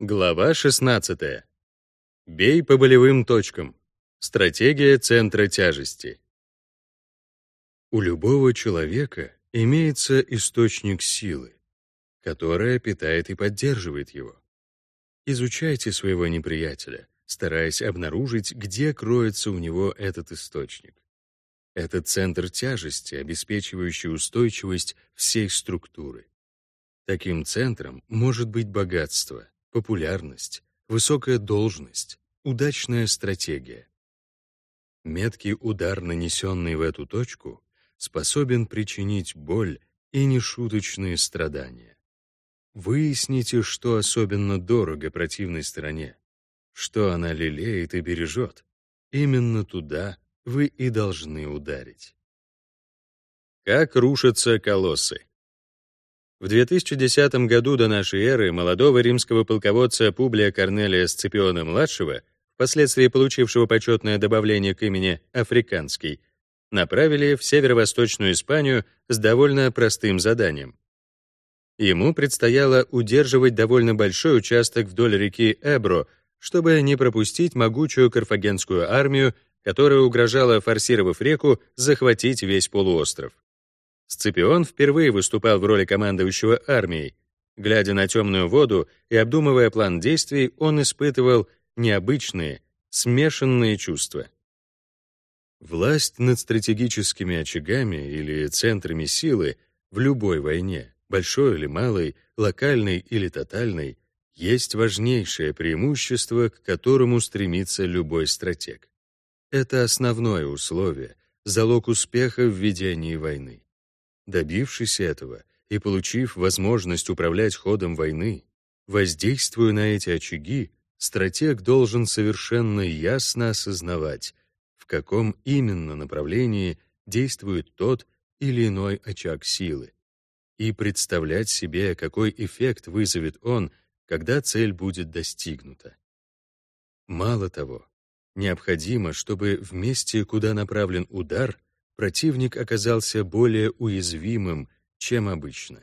Глава 16. Бей по болевым точкам. Стратегия центра тяжести. У любого человека имеется источник силы, которая питает и поддерживает его. Изучайте своего неприятеля, стараясь обнаружить, где кроется у него этот источник. Это центр тяжести, обеспечивающий устойчивость всей структуры. Таким центром может быть богатство, популярность, высокая должность, удачная стратегия. Меткий удар, нанесенный в эту точку, способен причинить боль и нешуточные страдания. Выясните, что особенно дорого противной стороне, что она лелеет и бережет. Именно туда вы и должны ударить. Как рушатся колоссы? В 2010 году до нашей эры молодого римского полководца Публия Корнелия Сципиона-младшего, впоследствии получившего почетное добавление к имени Африканский, направили в северо-восточную Испанию с довольно простым заданием. Ему предстояло удерживать довольно большой участок вдоль реки Эбро, чтобы не пропустить могучую карфагенскую армию, которая угрожала, форсировав реку, захватить весь полуостров. Сципион впервые выступал в роли командующего армией. Глядя на темную воду и обдумывая план действий, он испытывал необычные, смешанные чувства. Власть над стратегическими очагами или центрами силы в любой войне, большой или малой, локальной или тотальной, есть важнейшее преимущество, к которому стремится любой стратег. Это основное условие, залог успеха в ведении войны. Добившись этого и получив возможность управлять ходом войны, воздействуя на эти очаги, стратег должен совершенно ясно осознавать, в каком именно направлении действует тот или иной очаг силы, и представлять себе, какой эффект вызовет он, когда цель будет достигнута. Мало того, необходимо, чтобы в месте, куда направлен удар, противник оказался более уязвимым, чем обычно.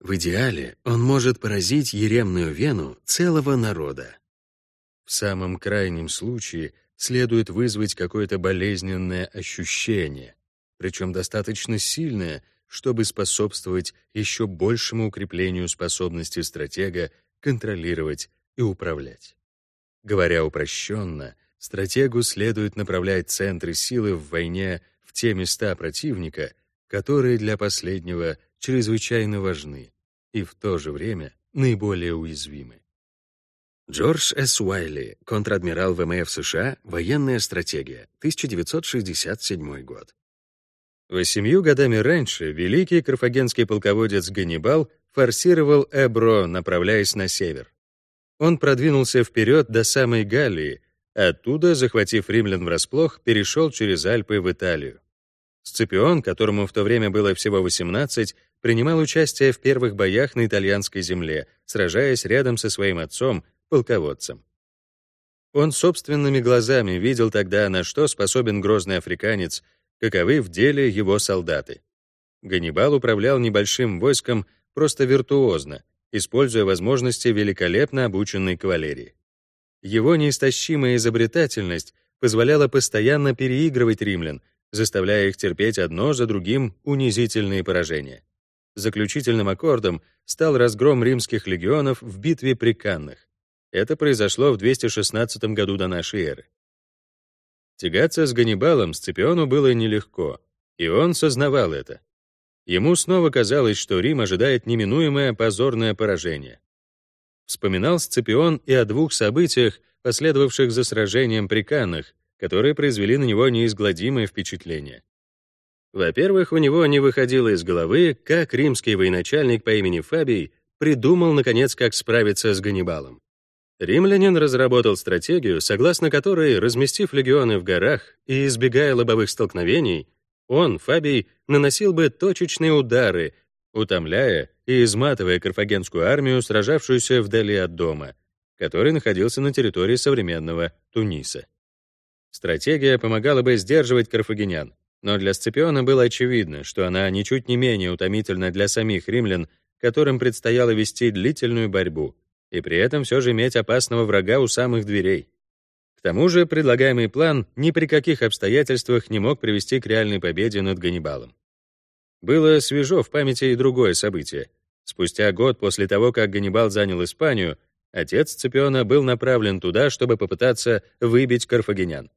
В идеале он может поразить еремную вену целого народа. В самом крайнем случае следует вызвать какое-то болезненное ощущение, причем достаточно сильное, чтобы способствовать еще большему укреплению способности стратега контролировать и управлять. Говоря упрощенно, стратегу следует направлять центры силы в войне те места противника, которые для последнего чрезвычайно важны и в то же время наиболее уязвимы. Джордж С. Уайли, контр-адмирал ВМФ США, военная стратегия, 1967 год. Восемью годами раньше великий карфагенский полководец Ганнибал форсировал Эбро, направляясь на север. Он продвинулся вперед до самой Галлии, оттуда, захватив римлян врасплох, перешел через Альпы в Италию. Сципион, которому в то время было всего 18, принимал участие в первых боях на итальянской земле, сражаясь рядом со своим отцом, полководцем. Он собственными глазами видел тогда, на что способен грозный африканец, каковы в деле его солдаты. Ганнибал управлял небольшим войском просто виртуозно, используя возможности великолепно обученной кавалерии. Его неистощимая изобретательность позволяла постоянно переигрывать римлян, заставляя их терпеть одно за другим унизительные поражения. Заключительным аккордом стал разгром римских легионов в битве при Каннах. Это произошло в 216 году до нашей эры. Тягаться с Ганнибалом Сципиону было нелегко, и он сознавал это. Ему снова казалось, что Рим ожидает неминуемое позорное поражение. Вспоминал Сципион и о двух событиях, последовавших за сражением при Каннах, которые произвели на него неизгладимое впечатление. Во-первых, у него не выходило из головы, как римский военачальник по имени Фабий придумал, наконец, как справиться с Ганнибалом. Римлянин разработал стратегию, согласно которой, разместив легионы в горах и избегая лобовых столкновений, он, Фабий, наносил бы точечные удары, утомляя и изматывая карфагенскую армию, сражавшуюся вдали от дома, который находился на территории современного Туниса. Стратегия помогала бы сдерживать карфагенян, но для Сципиона было очевидно, что она ничуть не менее утомительна для самих римлян, которым предстояло вести длительную борьбу, и при этом все же иметь опасного врага у самых дверей. К тому же предлагаемый план ни при каких обстоятельствах не мог привести к реальной победе над Ганнибалом. Было свежо в памяти и другое событие. Спустя год после того, как Ганнибал занял Испанию, отец Сципиона был направлен туда, чтобы попытаться выбить карфагенян.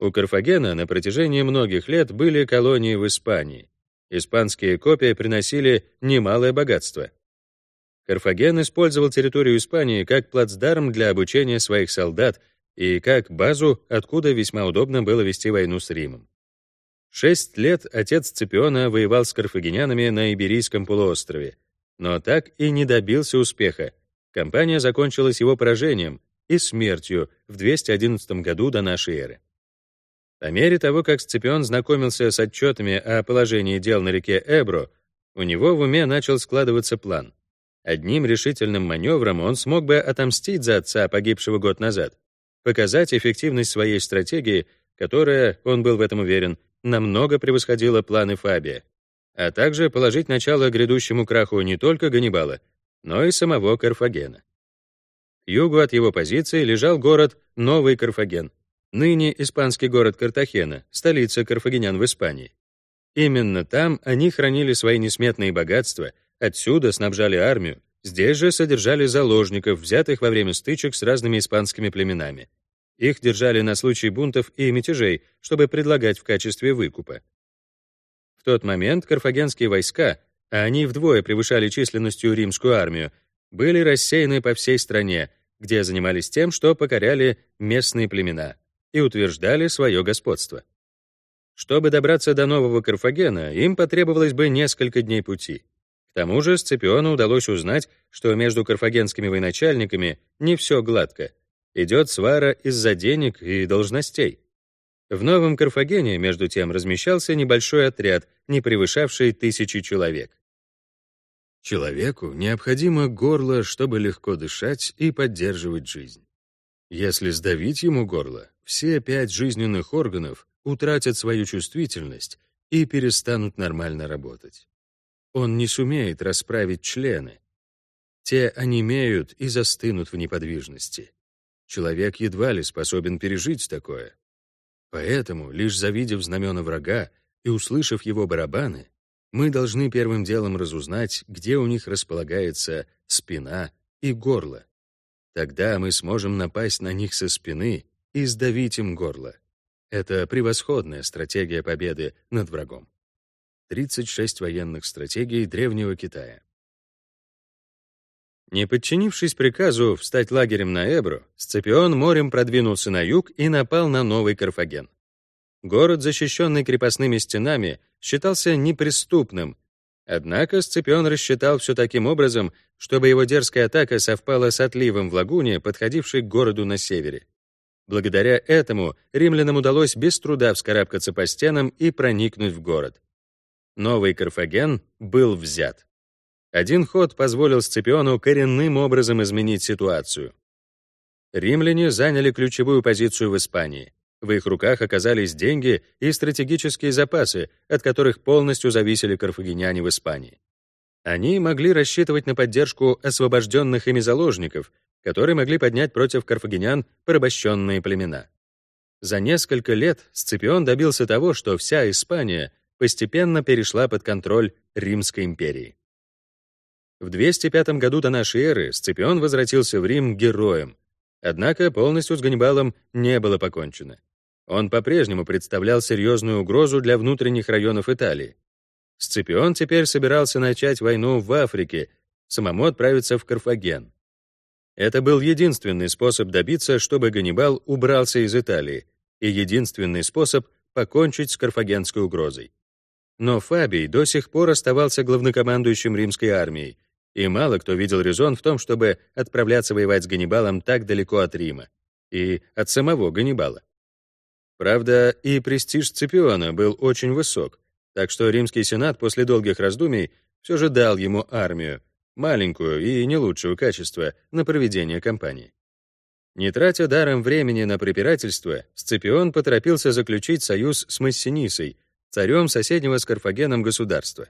У Карфагена на протяжении многих лет были колонии в Испании. Испанские копии приносили немалое богатство. Карфаген использовал территорию Испании как плацдарм для обучения своих солдат и как базу, откуда весьма удобно было вести войну с Римом. Шесть лет отец Сципиона воевал с карфагенянами на Иберийском полуострове, но так и не добился успеха. Кампания закончилась его поражением и смертью в 211 году до нашей эры. По мере того, как Сципион знакомился с отчетами о положении дел на реке Эбро, у него в уме начал складываться план. Одним решительным маневром он смог бы отомстить за отца, погибшего год назад, показать эффективность своей стратегии, которая, он был в этом уверен, намного превосходила планы Фабия, а также положить начало грядущему краху не только Ганнибала, но и самого Карфагена. К югу от его позиции лежал город Новый Карфаген, ныне испанский город Картахена, столица карфагенян в Испании. Именно там они хранили свои несметные богатства, отсюда снабжали армию, здесь же содержали заложников, взятых во время стычек с разными испанскими племенами. Их держали на случай бунтов и мятежей, чтобы предлагать в качестве выкупа. В тот момент карфагенские войска, а они вдвое превышали численностью римскую армию, были рассеяны по всей стране, где занимались тем, что покоряли местные племена и утверждали свое господство. Чтобы добраться до нового Карфагена, им потребовалось бы несколько дней пути. К тому же Сципиону удалось узнать, что между карфагенскими военачальниками не все гладко. Идет свара из-за денег и должностей. В Новом Карфагене, между тем, размещался небольшой отряд, не превышавший тысячи человек. Человеку необходимо горло, чтобы легко дышать и поддерживать жизнь. Если сдавить ему горло, все пять жизненных органов утратят свою чувствительность и перестанут нормально работать. Он не сумеет расправить члены. Те онемеют и застынут в неподвижности. Человек едва ли способен пережить такое. Поэтому, лишь завидев знамена врага и услышав его барабаны, мы должны первым делом разузнать, где у них располагается спина и горло. Тогда мы сможем напасть на них со спины и сдавить им горло. Это превосходная стратегия победы над врагом. 36 военных стратегий Древнего Китая. Не подчинившись приказу встать лагерем на Эбро, Сципион морем продвинулся на юг и напал на Новый Карфаген. Город, защищенный крепостными стенами, считался неприступным, однако Сципион рассчитал все таким образом, чтобы его дерзкая атака совпала с отливом в лагуне, подходившей к городу на севере. Благодаря этому римлянам удалось без труда вскарабкаться по стенам и проникнуть в город. Новый Карфаген был взят. Один ход позволил Сципиону коренным образом изменить ситуацию. Римляне заняли ключевую позицию в Испании. В их руках оказались деньги и стратегические запасы, от которых полностью зависели карфагеняне в Испании. Они могли рассчитывать на поддержку освобожденных ими заложников, которые могли поднять против карфагенян порабощенные племена. За несколько лет Сципион добился того, что вся Испания постепенно перешла под контроль Римской империи. В 205 году до нашей эры Сципион возвратился в Рим героем, однако полностью с Ганнибалом не было покончено. Он по-прежнему представлял серьезную угрозу для внутренних районов Италии. Сципион теперь собирался начать войну в Африке, самому отправиться в Карфаген. Это был единственный способ добиться, чтобы Ганнибал убрался из Италии, и единственный способ покончить с карфагенской угрозой. Но Фабий до сих пор оставался главнокомандующим римской армией, и мало кто видел резон в том, чтобы отправляться воевать с Ганнибалом так далеко от Рима и от самого Ганнибала. Правда, и престиж Сципиона был очень высок, так что римский сенат после долгих раздумий все же дал ему армию, маленькую и не лучшего качества, на проведение кампании. Не тратя даром времени на препирательство, Сципион поторопился заключить союз с Массинисой, царем соседнего с Карфагеном государства.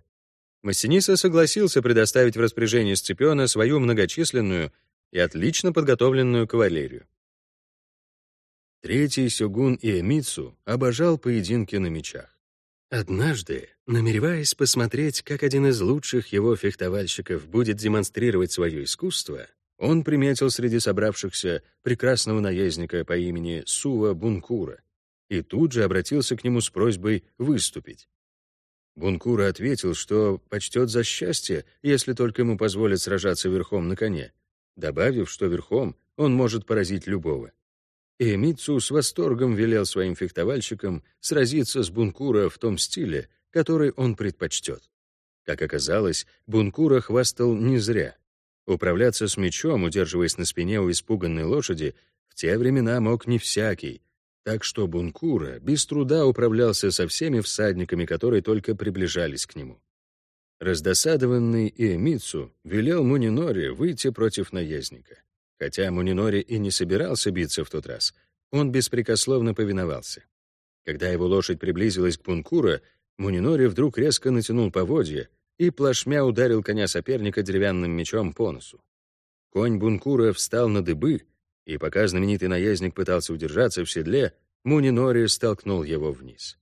Массиниса согласился предоставить в распоряжение Сципиона свою многочисленную, и отлично подготовленную кавалерию. Третий сёгун Иэмицу обожал поединки на мечах. Однажды, намереваясь посмотреть, как один из лучших его фехтовальщиков будет демонстрировать свое искусство, он приметил среди собравшихся прекрасного наездника по имени Сува Бункура и тут же обратился к нему с просьбой выступить. Бункура ответил, что почтет за счастье, если только ему позволят сражаться верхом на коне, добавив, что верхом он может поразить любого. И с восторгом велел своим фехтовальщикам сразиться с Бункура в том стиле, который он предпочтет. Как оказалось, Бункура хвастал не зря. Управляться с мечом, удерживаясь на спине у испуганной лошади, в те времена мог не всякий, так что Бункура без труда управлялся со всеми всадниками, которые только приближались к нему. Раздосадованный Иэмицу велел Мунинори выйти против наездника. Хотя Мунинори и не собирался биться в тот раз, он беспрекословно повиновался. Когда его лошадь приблизилась к Бункура, Мунинори вдруг резко натянул поводья и плашмя ударил коня соперника деревянным мечом по носу. Конь Бункура встал на дыбы, и пока знаменитый наездник пытался удержаться в седле, Мунинори столкнул его вниз.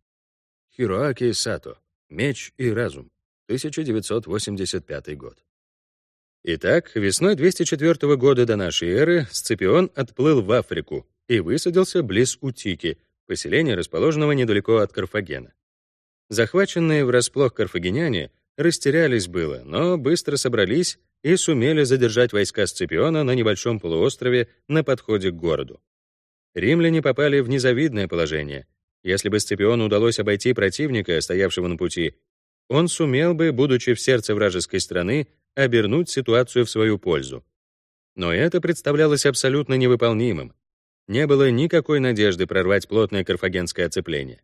Хироаки Сато. Меч и разум. 1985 год. Итак, весной 204 года до нашей эры Сципион отплыл в Африку и высадился близ Утики, поселения, расположенного недалеко от Карфагена. Захваченные врасплох карфагеняне растерялись было, но быстро собрались и сумели задержать войска Сципиона на небольшом полуострове на подходе к городу. Римляне попали в незавидное положение. Если бы Сципиону удалось обойти противника, стоявшего на пути, он сумел бы, будучи в сердце вражеской страны, обернуть ситуацию в свою пользу. Но это представлялось абсолютно невыполнимым. Не было никакой надежды прорвать плотное карфагенское оцепление.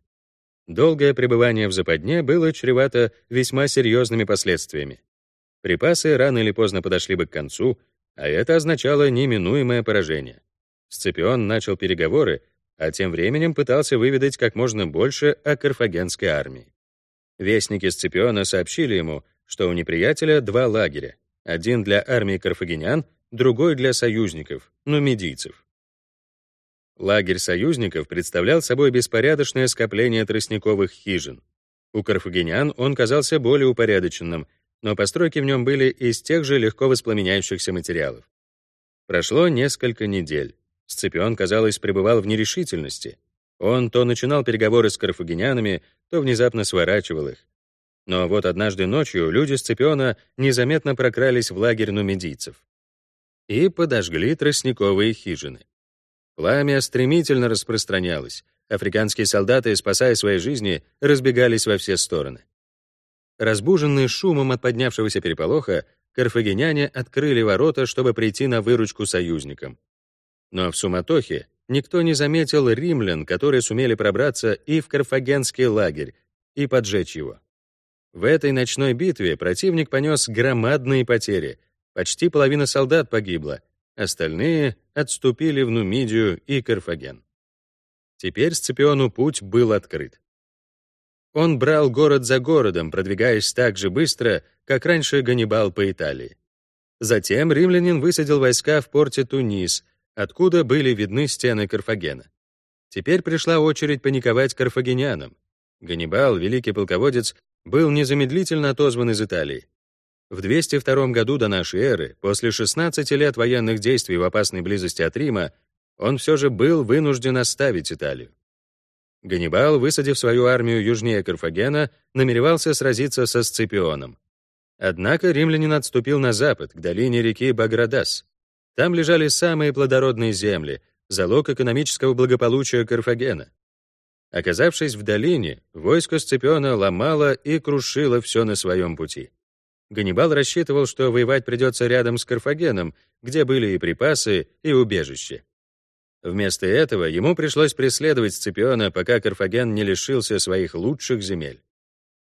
Долгое пребывание в западне было чревато весьма серьезными последствиями. Припасы рано или поздно подошли бы к концу, а это означало неминуемое поражение. Сципион начал переговоры, а тем временем пытался выведать как можно больше о карфагенской армии. Вестники Сципиона сообщили ему, что у неприятеля два лагеря, один для армии карфагенян, другой для союзников, нумидийцев. Лагерь союзников представлял собой беспорядочное скопление тростниковых хижин. У карфагенян он казался более упорядоченным, но постройки в нем были из тех же легко воспламеняющихся материалов. Прошло несколько недель. Сципион, казалось, пребывал в нерешительности. Он то начинал переговоры с карфагенянами, то внезапно сворачивал их. Но вот однажды ночью люди Сципиона незаметно прокрались в лагерь нумидийцев и подожгли тростниковые хижины. Пламя стремительно распространялось. Африканские солдаты, спасая свои жизни, разбегались во все стороны. Разбуженные шумом от поднявшегося переполоха, карфагеняне открыли ворота, чтобы прийти на выручку союзникам. Но в суматохе никто не заметил римлян, которые сумели пробраться и в карфагенский лагерь, и поджечь его. В этой ночной битве противник понес громадные потери. Почти половина солдат погибла, остальные отступили в Нумидию и Карфаген. Теперь Сципиону путь был открыт. Он брал город за городом, продвигаясь так же быстро, как раньше Ганнибал по Италии. Затем римлянин высадил войска в порте Тунис, откуда были видны стены Карфагена. Теперь пришла очередь паниковать карфагенянам. Ганнибал, великий полководец, был незамедлительно отозван из Италии. В 202 году до нашей эры, после 16 лет военных действий в опасной близости от Рима, он все же был вынужден оставить Италию. Ганнибал, высадив свою армию южнее Карфагена, намеревался сразиться со Сципионом. Однако римлянин отступил на запад, к долине реки Баградас. Там лежали самые плодородные земли, залог экономического благополучия Карфагена. Оказавшись в долине, войско Сципиона ломало и крушило все на своем пути. Ганнибал рассчитывал, что воевать придется рядом с Карфагеном, где были и припасы, и убежище. Вместо этого ему пришлось преследовать Сципиона, пока Карфаген не лишился своих лучших земель.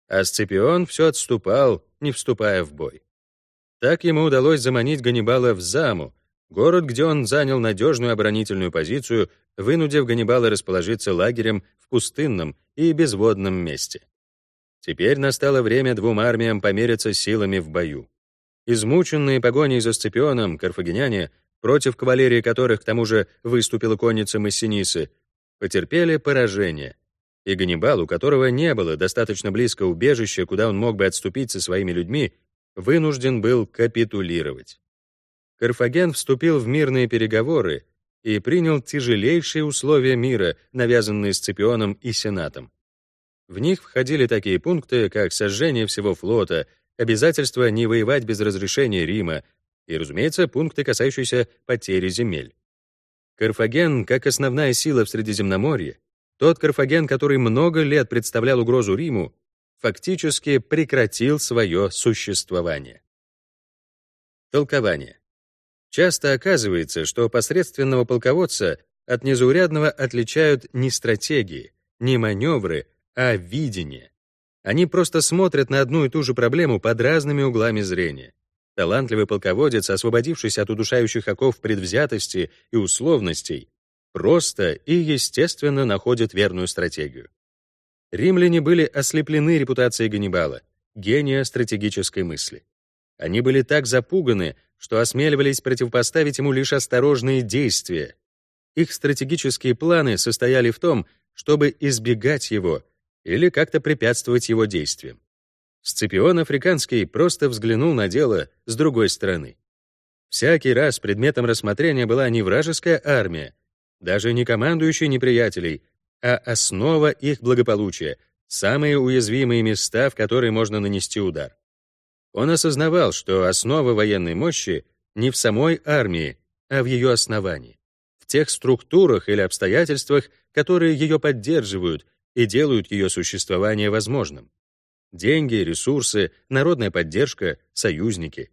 А Сципион все отступал, не вступая в бой. Так ему удалось заманить Ганнибала в Заму, город, где он занял надежную оборонительную позицию, вынудив Ганнибала расположиться лагерем в пустынном и безводном месте. Теперь настало время двум армиям помериться силами в бою. Измученные погоней за Сципионом, карфагеняне против кавалерии которых, к тому же, выступила конница Массинисы, потерпели поражение. И Ганнибал, у которого не было достаточно близко убежища, куда он мог бы отступить со своими людьми, вынужден был капитулировать. Карфаген вступил в мирные переговоры и принял тяжелейшие условия мира, навязанные Сципионом и Сенатом. В них входили такие пункты, как сожжение всего флота, обязательство не воевать без разрешения Рима, и, разумеется, пункты, касающиеся потери земель. Карфаген, как основная сила в Средиземноморье, тот Карфаген, который много лет представлял угрозу Риму, фактически прекратил свое существование. Толкование. Часто оказывается, что посредственного полководца от незаурядного отличают не стратегии, не маневры, а видение. Они просто смотрят на одну и ту же проблему под разными углами зрения. Талантливый полководец, освободившись от удушающих оков предвзятости и условностей, просто и естественно находит верную стратегию. Римляне были ослеплены репутацией Ганнибала, гения стратегической мысли. Они были так запуганы, что осмеливались противопоставить ему лишь осторожные действия. Их стратегические планы состояли в том, чтобы избегать его или как-то препятствовать его действиям. Сципион Африканский просто взглянул на дело с другой стороны. Всякий раз предметом рассмотрения была не вражеская армия, даже не командующий неприятелей, а основа их благополучия, самые уязвимые места, в которые можно нанести удар. Он осознавал, что основа военной мощи не в самой армии, а в ее основании, в тех структурах или обстоятельствах, которые ее поддерживают и делают ее существование возможным. Деньги, ресурсы, народная поддержка, союзники.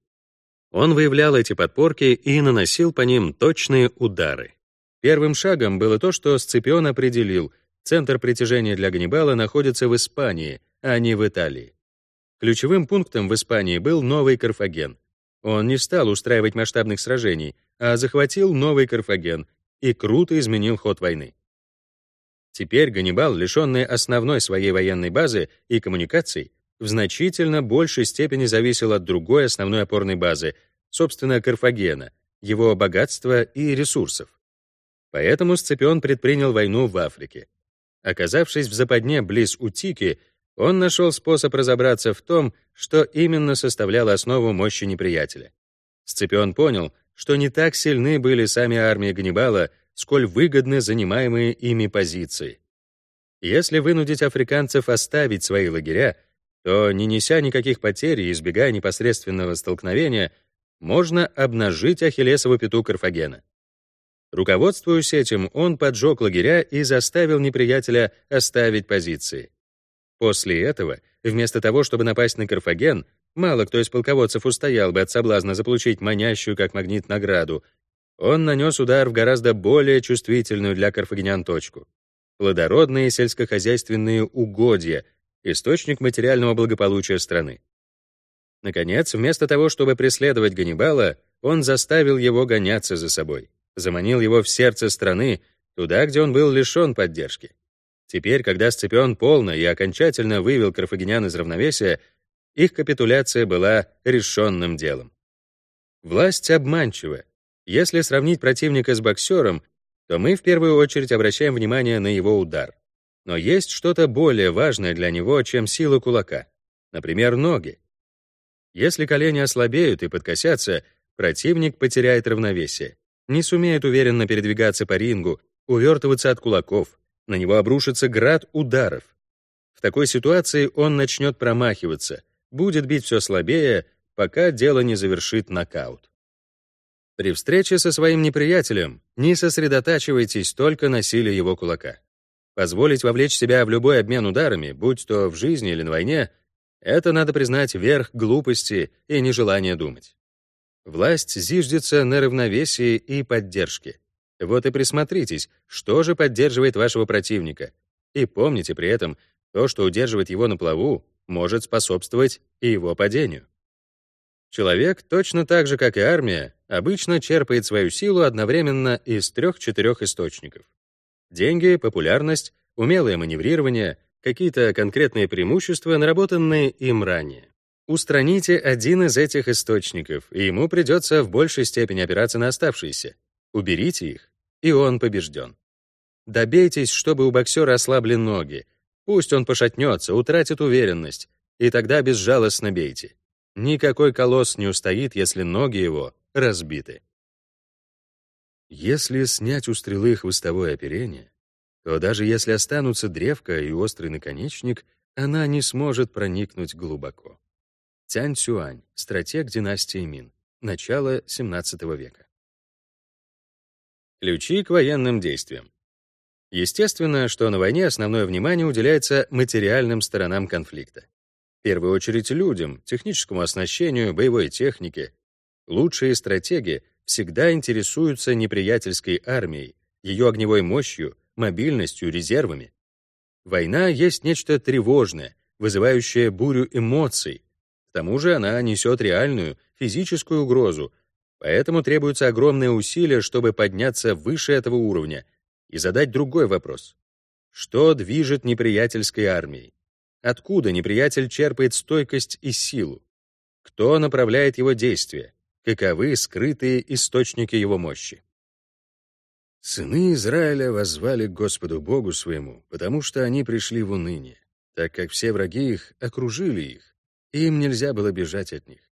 Он выявлял эти подпорки и наносил по ним точные удары. Первым шагом было то, что Сципион определил, центр притяжения для Ганнибала находится в Испании, а не в Италии. Ключевым пунктом в Испании был Новый Карфаген. Он не стал устраивать масштабных сражений, а захватил Новый Карфаген и круто изменил ход войны. Теперь Ганнибал, лишенный основной своей военной базы и коммуникаций, в значительно большей степени зависел от другой основной опорной базы, собственно, Карфагена, его богатства и ресурсов. Поэтому Сципион предпринял войну в Африке. Оказавшись в западне близ Утики, он нашел способ разобраться в том, что именно составляло основу мощи неприятеля. Сципион понял, что не так сильны были сами армии Ганнибала, сколь выгодны занимаемые ими позиции. Если вынудить африканцев оставить свои лагеря, то, не неся никаких потерь и избегая непосредственного столкновения, можно обнажить Ахиллесову пяту Карфагена. Руководствуясь этим, он поджег лагеря и заставил неприятеля оставить позиции. После этого, вместо того, чтобы напасть на Карфаген, мало кто из полководцев устоял бы от соблазна заполучить манящую как магнит награду, он нанес удар в гораздо более чувствительную для карфагенян точку. Плодородные сельскохозяйственные угодья, источник материального благополучия страны. Наконец, вместо того, чтобы преследовать Ганнибала, он заставил его гоняться за собой, заманил его в сердце страны, туда, где он был лишен поддержки. Теперь, когда Сципион полно и окончательно вывел карфагенян из равновесия, их капитуляция была решенным делом. Власть обманчива, если сравнить противника с боксером, то мы в первую очередь обращаем внимание на его удар. Но есть что-то более важное для него, чем сила кулака. Например, ноги. Если колени ослабеют и подкосятся, противник потеряет равновесие, не сумеет уверенно передвигаться по рингу, увертываться от кулаков, на него обрушится град ударов. В такой ситуации он начнет промахиваться, будет бить все слабее, пока дело не завершит нокаут. При встрече со своим неприятелем не сосредотачивайтесь только на силе его кулака. Позволить вовлечь себя в любой обмен ударами, будь то в жизни или на войне, это, надо признать, верх глупости и нежелания думать. Власть зиждется на равновесии и поддержке. Вот и присмотритесь, что же поддерживает вашего противника. И помните при этом, то, что удерживает его на плаву, может способствовать и его падению. Человек, точно так же, как и армия, обычно черпает свою силу одновременно из трех-четырех источников. Деньги, популярность, умелое маневрирование, какие-то конкретные преимущества, наработанные им ранее. Устраните один из этих источников, и ему придется в большей степени опираться на оставшиеся. Уберите их, и он побежден. Добейтесь, чтобы у боксера ослабли ноги. Пусть он пошатнется, утратит уверенность, и тогда безжалостно бейте. Никакой колосс не устоит, если ноги его разбиты. Если снять у стрелы хвостовое оперение, то даже если останутся древко и острый наконечник, она не сможет проникнуть глубоко. Тянь Цюань, стратег династии Мин, начало XVII века. Ключи к военным действиям. Естественно, что на войне основное внимание уделяется материальным сторонам конфликта. В первую очередь людям, техническому оснащению, боевой технике. Лучшие стратеги всегда интересуются неприятельской армией, ее огневой мощью, мобильностью, резервами. Война есть нечто тревожное, вызывающее бурю эмоций. К тому же она несет реальную, физическую угрозу, поэтому требуется огромные усилия, чтобы подняться выше этого уровня и задать другой вопрос. Что движет неприятельской армией? Откуда неприятель черпает стойкость и силу? Кто направляет его действия? Каковы скрытые источники его мощи? Сыны Израиля воззвали к Господу Богу своему, потому что они пришли в уныние, так как все враги их окружили их, и им нельзя было бежать от них.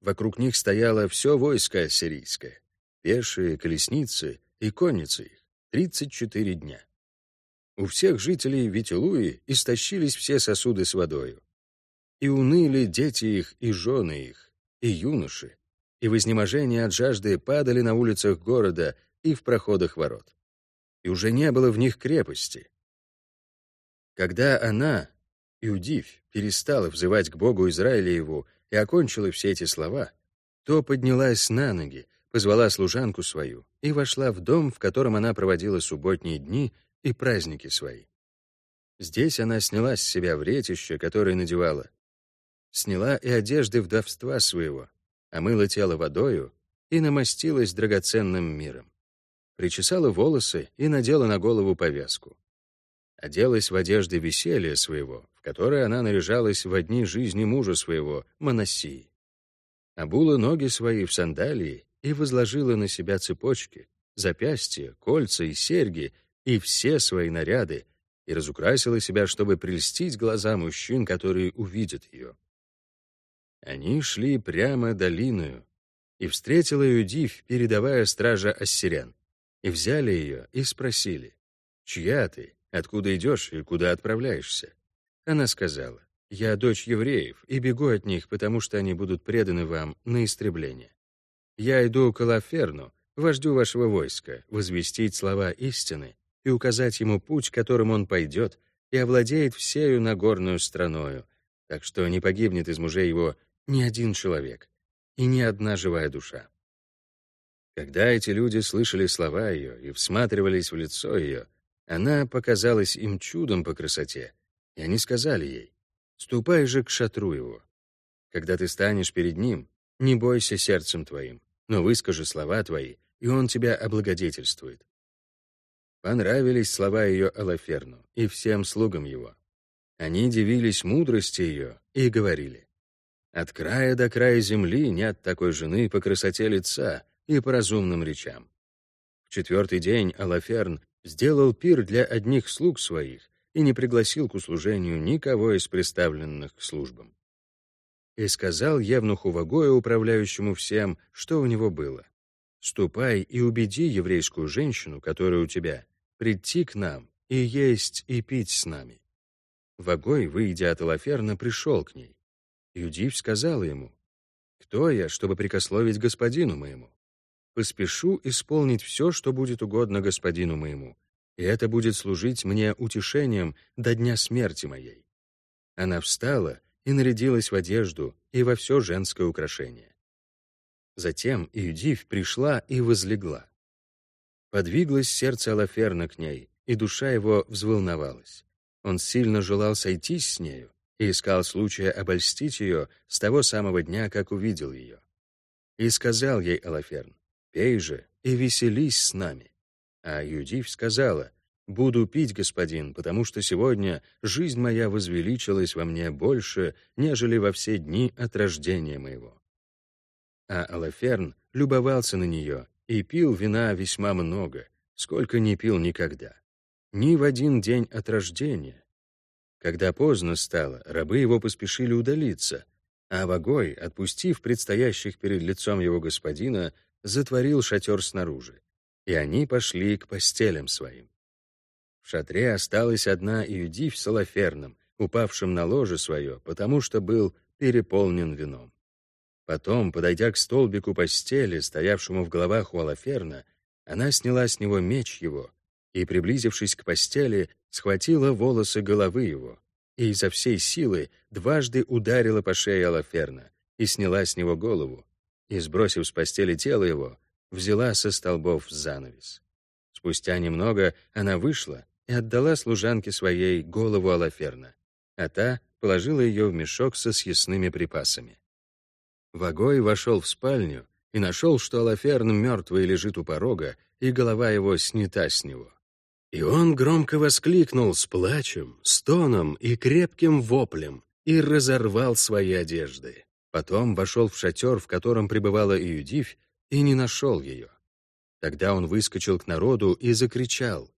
Вокруг них стояло все войско ассирийское, пешие, колесницы и конницы их, 34 дня. У всех жителей Витилуи истощились все сосуды с водою. И уныли дети их, и жены их, и юноши, и в изнеможении от жажды падали на улицах города и в проходах ворот. И уже не было в них крепости. Когда она, Иудивь, перестала взывать к Богу Израиля его и окончила все эти слова, то поднялась на ноги, позвала служанку свою и вошла в дом, в котором она проводила субботние дни и праздники свои. Здесь она сняла с себя вретище, которое надевала, сняла и одежды вдовства своего, омыла тело водою и намастилась драгоценным миром. Причесала волосы и надела на голову повязку. Оделась в одежды веселья своего, которой она наряжалась в дни жизни мужа своего, Моносии. Обула ноги свои в сандалии и возложила на себя цепочки, запястья, кольца и серьги и все свои наряды, и разукрасила себя, чтобы прельстить глаза мужчин, которые увидят ее. Они шли прямо долиною, и встретила ее Дивь, передавая стража ассирян. И взяли ее и спросили, «Чья ты? Откуда идешь и куда отправляешься?» Она сказала, «Я дочь евреев и бегу от них, потому что они будут преданы вам на истребление. Я иду к Алаферну, вождю вашего войска, возвестить слова истины и указать ему путь, которым он пойдет, и овладеет всею Нагорную страною, так что не погибнет из мужей его ни один человек и ни одна живая душа. Когда эти люди слышали слова ее и всматривались в лицо ее, она показалась им чудом по красоте, и они сказали ей, «Ступай же к шатру его. Когда ты станешь перед ним, не бойся сердцем твоим, но выскажи слова твои, и он тебя облагодетельствует». Понравились слова ее Алаферну и всем слугам его. Они дивились мудрости ее и говорили, от края до края земли нет такой жены по красоте лица и по разумным речам. В четвертый день Алаферн сделал пир для одних слуг своих и не пригласил к услужению никого из представленных к службам. И сказал Евнуху Вагою, управляющему всем, что у него было. «Ступай и убеди еврейскую женщину, которая у тебя, прийти к нам и есть и пить с нами». Вагой, выйдя от Алаферна, пришел к ней. Юдив сказала ему, «Кто я, чтобы прикословить господину моему? Поспешу исполнить все, что будет угодно господину моему, и это будет служить мне утешением до дня смерти моей». Она встала и нарядилась в одежду и во все женское украшение. Затем Иудив пришла и возлегла. Подвиглось сердце Алаферна к ней, и душа его взволновалась. Он сильно желал сойтись с нею, и искал случая обольстить ее с того самого дня, как увидел ее. И сказал ей Алаферн, «Пей же и веселись с нами». А Юдив сказала, «Буду пить, господин, потому что сегодня жизнь моя возвеличилась во мне больше, нежели во все дни от рождения моего». А Алаферн любовался на нее и пил вина весьма много, сколько не пил никогда. Ни в один день от рождения. Когда поздно стало, рабы его поспешили удалиться, а Вагой, отпустив предстоящих перед лицом его господина, затворил шатер снаружи, и они пошли к постелям своим. В шатре осталась одна Иудивь с Алаферном, упавшим на ложе свое, потому что был переполнен вином. Потом, подойдя к столбику постели, стоявшему в головах у Алаферна, она сняла с него меч его и, приблизившись к постели, схватила волосы головы его и изо всей силы дважды ударила по шее Алаферна и сняла с него голову, и, сбросив с постели тело его, взяла со столбов занавес. Спустя немного она вышла и отдала служанке своей голову Алаферна, а та положила ее в мешок со съестными припасами. Вагой вошел в спальню и нашел, что Алаферн мертвый лежит у порога, и голова его снята с него. И он громко воскликнул с плачем, стоном и крепким воплем и разорвал свои одежды. Потом вошел в шатер, в котором пребывала Иудивь, и не нашел ее. Тогда он выскочил к народу и закричал,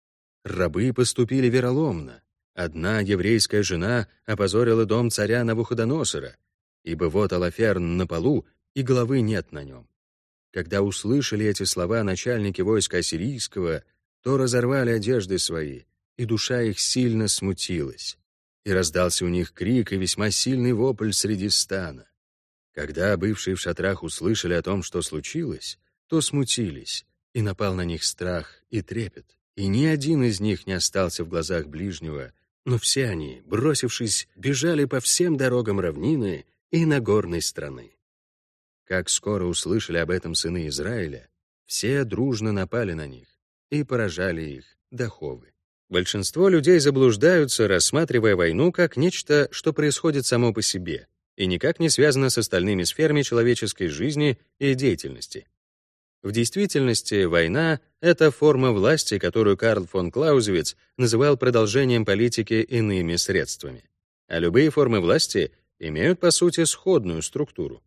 Рабы поступили вероломно. Одна еврейская жена опозорила дом царя Навуходоносора, ибо вот Алаферн на полу, и головы нет на нем. Когда услышали эти слова начальники войска ассирийского, то разорвали одежды свои, и душа их сильно смутилась. И раздался у них крик и весьма сильный вопль среди стана. Когда бывшие в шатрах услышали о том, что случилось, то смутились, и напал на них страх и трепет и ни один из них не остался в глазах ближнего, но все они, бросившись, бежали по всем дорогам равнины и Нагорной страны. Как скоро услышали об этом сыны Израиля, все дружно напали на них и поражали их доховы. Большинство людей заблуждаются, рассматривая войну как нечто, что происходит само по себе и никак не связано с остальными сферами человеческой жизни и деятельности. В действительности война — это форма власти, которую Карл фон Клаузевиц называл продолжением политики иными средствами. А любые формы власти имеют, по сути, сходную структуру.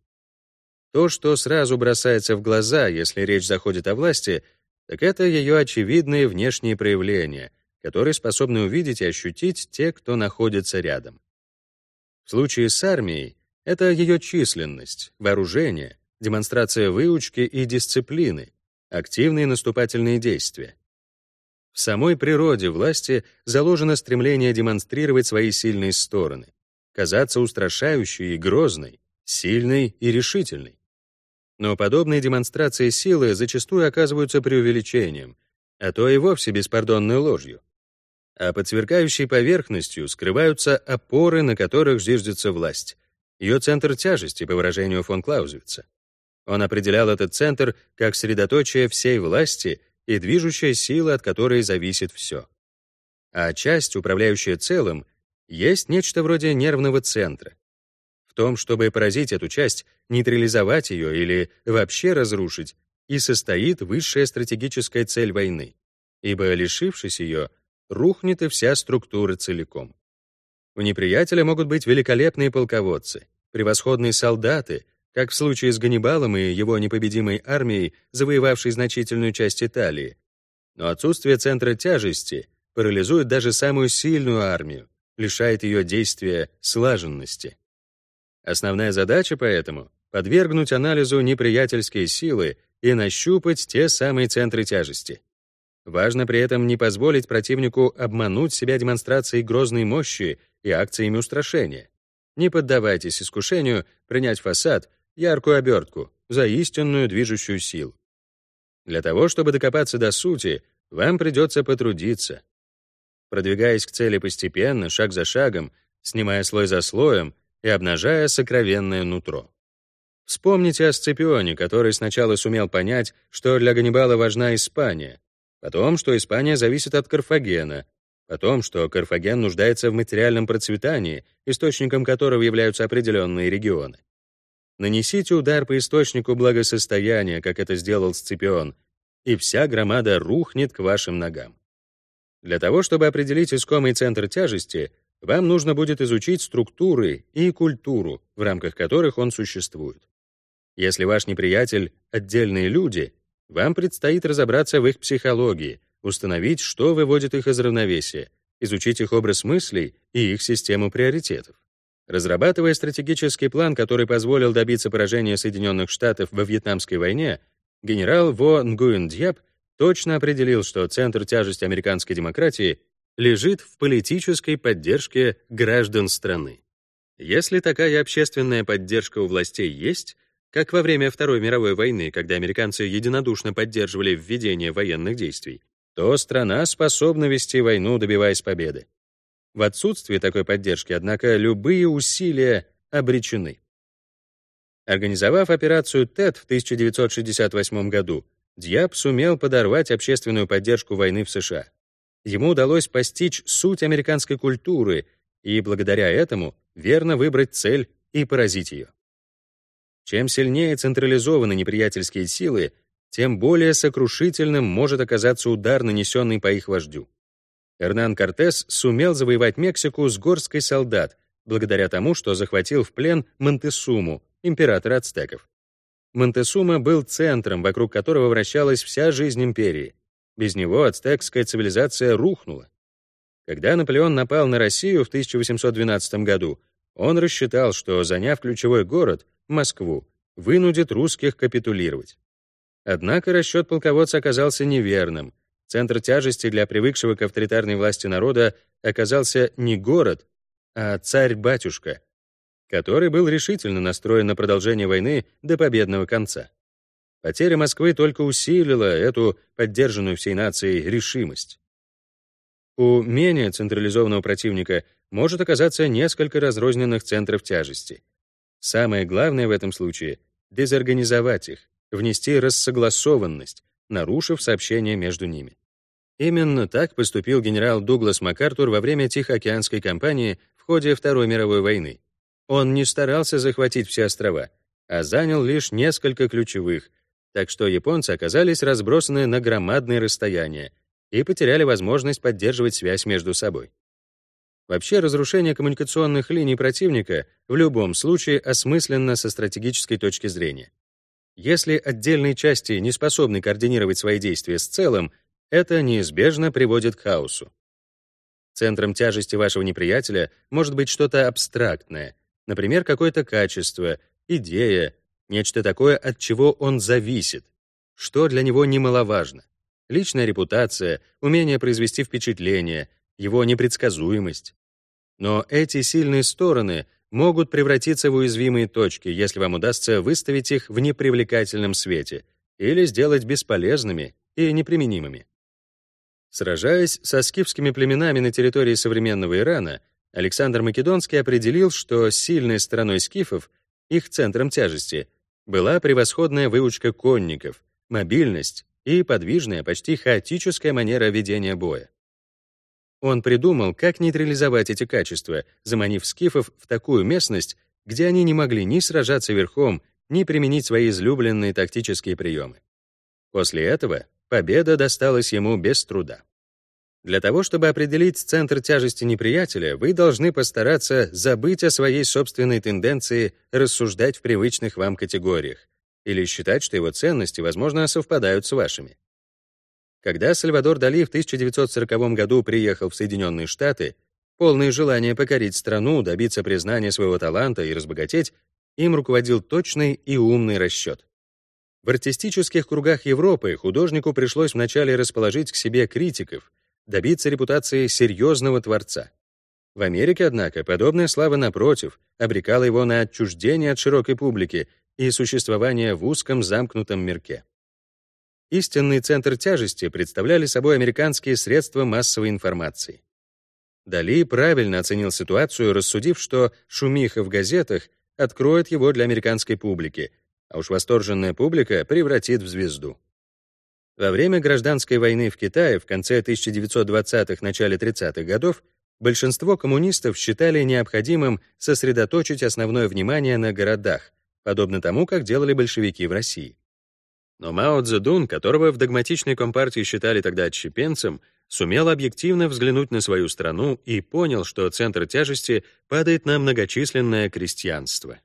То, что сразу бросается в глаза, если речь заходит о власти, так это ее очевидные внешние проявления, которые способны увидеть и ощутить те, кто находится рядом. В случае с армией это ее численность, вооружение — демонстрация выучки и дисциплины, активные наступательные действия. В самой природе власти заложено стремление демонстрировать свои сильные стороны, казаться устрашающей и грозной, сильной и решительной. Но подобные демонстрации силы зачастую оказываются преувеличением, а то и вовсе беспардонной ложью. А под сверкающей поверхностью скрываются опоры, на которых зиждется власть, ее центр тяжести, по выражению фон Клаузевица. Он определял этот центр как средоточие всей власти и движущая сила, от которой зависит все. А часть, управляющая целым, есть нечто вроде нервного центра. В том, чтобы поразить эту часть, нейтрализовать ее или вообще разрушить, и состоит высшая стратегическая цель войны, ибо, лишившись ее, рухнет и вся структура целиком. У неприятеля могут быть великолепные полководцы, превосходные солдаты, как в случае с Ганнибалом и его непобедимой армией, завоевавшей значительную часть Италии. Но отсутствие центра тяжести парализует даже самую сильную армию, лишает ее действия слаженности. Основная задача поэтому — подвергнуть анализу неприятельские силы и нащупать те самые центры тяжести. Важно при этом не позволить противнику обмануть себя демонстрацией грозной мощи и акциями устрашения. Не поддавайтесь искушению принять фасад яркую обертку, за истинную движущую силу. Для того, чтобы докопаться до сути, вам придется потрудиться. Продвигаясь к цели постепенно, шаг за шагом, снимая слой за слоем и обнажая сокровенное нутро. Вспомните о Сципионе, который сначала сумел понять, что для Ганнибала важна Испания, потом, что Испания зависит от Карфагена, потом, что Карфаген нуждается в материальном процветании, источником которого являются определенные регионы. Нанесите удар по источнику благосостояния, как это сделал Сципион, и вся громада рухнет к вашим ногам. Для того, чтобы определить искомый центр тяжести, вам нужно будет изучить структуры и культуру, в рамках которых он существует. Если ваш неприятель — отдельные люди, вам предстоит разобраться в их психологии, установить, что выводит их из равновесия, изучить их образ мыслей и их систему приоритетов. Разрабатывая стратегический план, который позволил добиться поражения Соединенных Штатов во Вьетнамской войне, генерал Во Нгуен Дьяб точно определил, что центр тяжести американской демократии лежит в политической поддержке граждан страны. Если такая общественная поддержка у властей есть, как во время Второй мировой войны, когда американцы единодушно поддерживали введение военных действий, то страна способна вести войну, добиваясь победы. В отсутствие такой поддержки, однако, любые усилия обречены. Организовав операцию ТЭД в 1968 году, Дьяб сумел подорвать общественную поддержку войны в США. Ему удалось постичь суть американской культуры и, благодаря этому, верно выбрать цель и поразить ее. Чем сильнее централизованы неприятельские силы, тем более сокрушительным может оказаться удар, нанесенный по их вождю. Эрнан Кортес сумел завоевать Мексику с горской солдат, благодаря тому, что захватил в плен Монтесуму, императора ацтеков. Монтесума был центром, вокруг которого вращалась вся жизнь империи. Без него ацтекская цивилизация рухнула. Когда Наполеон напал на Россию в 1812 году, он рассчитал, что, заняв ключевой город, Москву, вынудит русских капитулировать. Однако расчет полководца оказался неверным. Центр тяжести для привыкшего к авторитарной власти народа оказался не город, а царь-батюшка, который был решительно настроен на продолжение войны до победного конца. Потеря Москвы только усилила эту поддержанную всей нацией решимость. У менее централизованного противника может оказаться несколько разрозненных центров тяжести. Самое главное в этом случае — дезорганизовать их, внести рассогласованность, нарушив сообщение между ними. Именно так поступил генерал Дуглас МакАртур во время Тихоокеанской кампании в ходе Второй мировой войны. Он не старался захватить все острова, а занял лишь несколько ключевых, так что японцы оказались разбросаны на громадные расстояния и потеряли возможность поддерживать связь между собой. Вообще, разрушение коммуникационных линий противника в любом случае осмысленно со стратегической точки зрения. Если отдельные части не способны координировать свои действия с целым, это неизбежно приводит к хаосу. Центром тяжести вашего неприятеля может быть что-то абстрактное, например, какое-то качество, идея, нечто такое, от чего он зависит, что для него немаловажно. Личная репутация, умение произвести впечатление, его непредсказуемость. Но эти сильные стороны могут превратиться в уязвимые точки, если вам удастся выставить их в непривлекательном свете или сделать бесполезными и неприменимыми. Сражаясь со скифскими племенами на территории современного Ирана, Александр Македонский определил, что сильной стороной скифов, их центром тяжести, была превосходная выучка конников, мобильность и подвижная, почти хаотическая манера ведения боя. Он придумал, как нейтрализовать эти качества, заманив скифов в такую местность, где они не могли ни сражаться верхом, ни применить свои излюбленные тактические приемы. После этого победа досталась ему без труда. Для того, чтобы определить центр тяжести неприятеля, вы должны постараться забыть о своей собственной тенденции рассуждать в привычных вам категориях или считать, что его ценности, возможно, совпадают с вашими. Когда Сальвадор Дали в 1940 году приехал в Соединенные Штаты, полное желание покорить страну, добиться признания своего таланта и разбогатеть, им руководил точный и умный расчет. В артистических кругах Европы художнику пришлось вначале расположить к себе критиков, добиться репутации серьезного творца. В Америке, однако, подобная слава, напротив, обрекала его на отчуждение от широкой публики и существование в узком замкнутом мирке. Истинный центр тяжести представляли собой американские средства массовой информации. Дали правильно оценил ситуацию, рассудив, что шумиха в газетах откроет его для американской публики, а уж восторженная публика превратит в звезду. Во время гражданской войны в Китае в конце 1920-х, начале 30-х годов большинство коммунистов считали необходимым сосредоточить основное внимание на городах, подобно тому, как делали большевики в России. Но Мао Цзэдун, которого в догматичной компартии считали тогда отщепенцем, сумел объективно взглянуть на свою страну и понял, что центр тяжести падает на многочисленное крестьянство.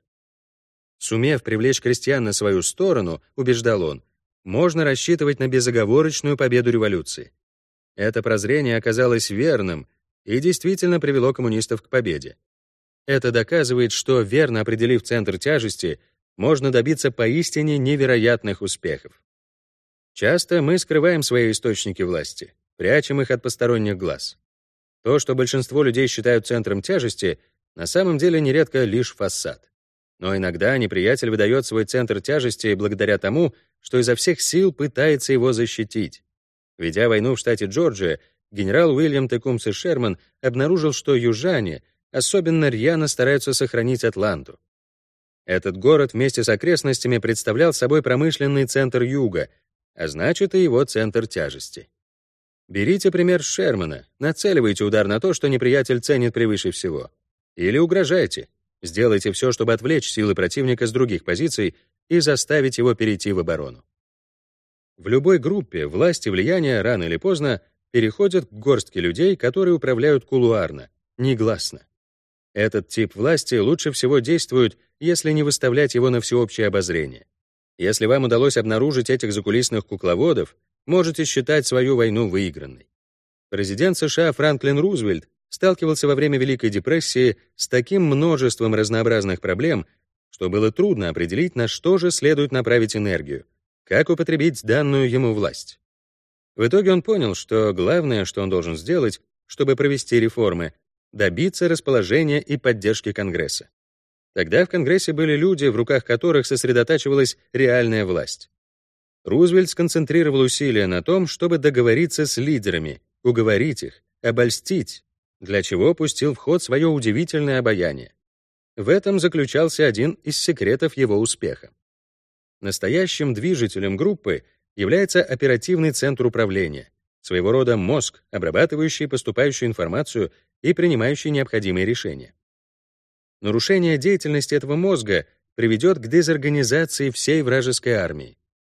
Сумев привлечь крестьян на свою сторону, убеждал он, можно рассчитывать на безоговорочную победу революции. Это прозрение оказалось верным и действительно привело коммунистов к победе. Это доказывает, что, верно определив центр тяжести, можно добиться поистине невероятных успехов. Часто мы скрываем свои источники власти, прячем их от посторонних глаз. То, что большинство людей считают центром тяжести, на самом деле нередко лишь фасад. Но иногда неприятель выдает свой центр тяжести благодаря тому, что изо всех сил пытается его защитить. Ведя войну в штате Джорджия, генерал Уильям Текумсе Шерман обнаружил, что южане особенно рьяно стараются сохранить Атланту. Этот город вместе с окрестностями представлял собой промышленный центр юга, а значит и его центр тяжести. Берите пример Шермана, нацеливайте удар на то, что неприятель ценит превыше всего. Или угрожайте. Сделайте все, чтобы отвлечь силы противника с других позиций и заставить его перейти в оборону. В любой группе власть и влияние рано или поздно переходят к горстке людей, которые управляют кулуарно, негласно. Этот тип власти лучше всего действует, если не выставлять его на всеобщее обозрение. Если вам удалось обнаружить этих закулисных кукловодов, можете считать свою войну выигранной. Президент США Франклин Рузвельт сталкивался во время Великой депрессии с таким множеством разнообразных проблем, что было трудно определить, на что же следует направить энергию, как употребить данную ему власть. В итоге он понял, что главное, что он должен сделать, чтобы провести реформы, добиться расположения и поддержки Конгресса. Тогда в Конгрессе были люди, в руках которых сосредотачивалась реальная власть. Рузвельт сконцентрировал усилия на том, чтобы договориться с лидерами, уговорить их, обольстить, для чего пустил в ход свое удивительное обаяние. В этом заключался один из секретов его успеха. Настоящим движителем группы является оперативный центр управления, своего рода мозг, обрабатывающий поступающую информацию и принимающий необходимые решения. Нарушение деятельности этого мозга приведет к дезорганизации всей вражеской армии.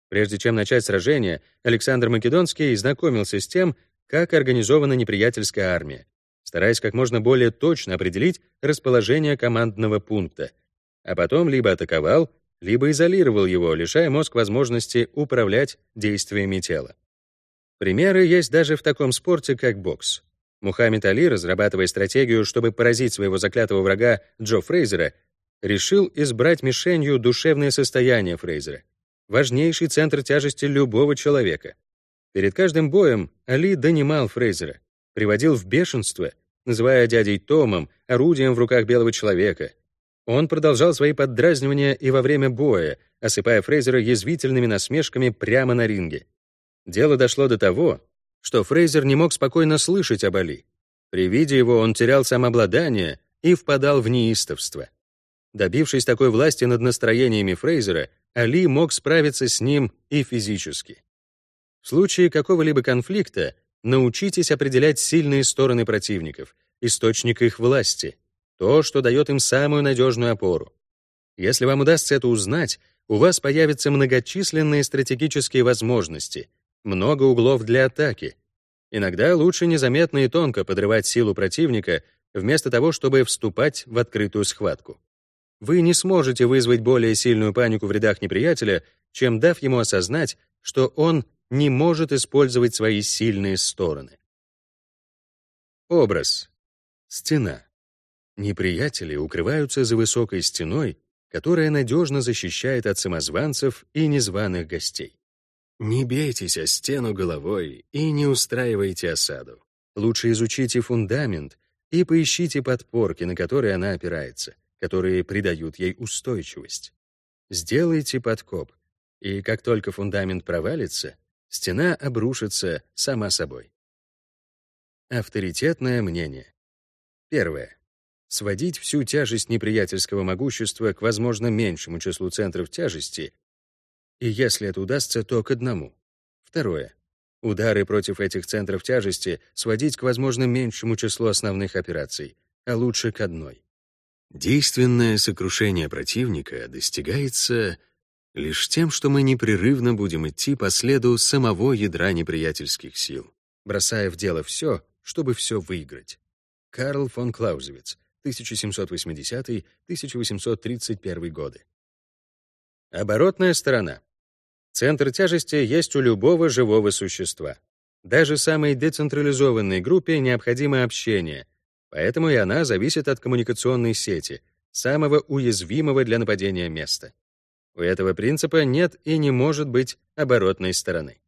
Прежде чем начать сражение, Александр Македонский знакомился с тем, как организована неприятельская армия, стараясь как можно более точно определить расположение командного пункта, а потом либо атаковал, либо изолировал его, лишая мозг возможности управлять действиями тела. Примеры есть даже в таком спорте, как бокс. Мухаммед Али, разрабатывая стратегию, чтобы поразить своего заклятого врага Джо Фрейзера, решил избрать мишенью душевное состояние Фрейзера, важнейший центр тяжести любого человека. Перед каждым боем Али донимал Фрейзера, приводил в бешенство, называя дядей Томом, орудием в руках белого человека. Он продолжал свои поддразнивания и во время боя, осыпая Фрейзера язвительными насмешками прямо на ринге. Дело дошло до того, что Фрейзер не мог спокойно слышать об Али. При виде его он терял самообладание и впадал в неистовство. Добившись такой власти над настроениями Фрейзера, Али мог справиться с ним и физически. В случае какого-либо конфликта научитесь определять сильные стороны противников, источник их власти, то, что дает им самую надежную опору. Если вам удастся это узнать, у вас появятся многочисленные стратегические возможности — много углов для атаки. Иногда лучше незаметно и тонко подрывать силу противника, вместо того, чтобы вступать в открытую схватку. Вы не сможете вызвать более сильную панику в рядах неприятеля, чем дав ему осознать, что он не может использовать свои сильные стороны. Образ. Стена. Неприятели укрываются за высокой стеной, которая надежно защищает от самозванцев и незваных гостей. Не бейтесь о стену головой и не устраивайте осаду. Лучше изучите фундамент и поищите подпорки, на которые она опирается, которые придают ей устойчивость. Сделайте подкоп, и как только фундамент провалится, стена обрушится сама собой. Авторитетное мнение. Первое. Сводить всю тяжесть неприятельского могущества к, возможно, меньшему числу центров тяжести и если это удастся, то к одному. Второе. Удары против этих центров тяжести сводить к, возможно, меньшему числу основных операций, а лучше к одной. Действенное сокрушение противника достигается лишь тем, что мы непрерывно будем идти по следу самого ядра неприятельских сил. бросая в дело все, чтобы все выиграть. Карл фон Клаузевиц, 1780-1831 годы. Оборотная сторона. Центр тяжести есть у любого живого существа. Даже самой децентрализованной группе необходимо общение, поэтому и она зависит от коммуникационной сети, самого уязвимого для нападения места. У этого принципа нет и не может быть оборотной стороны.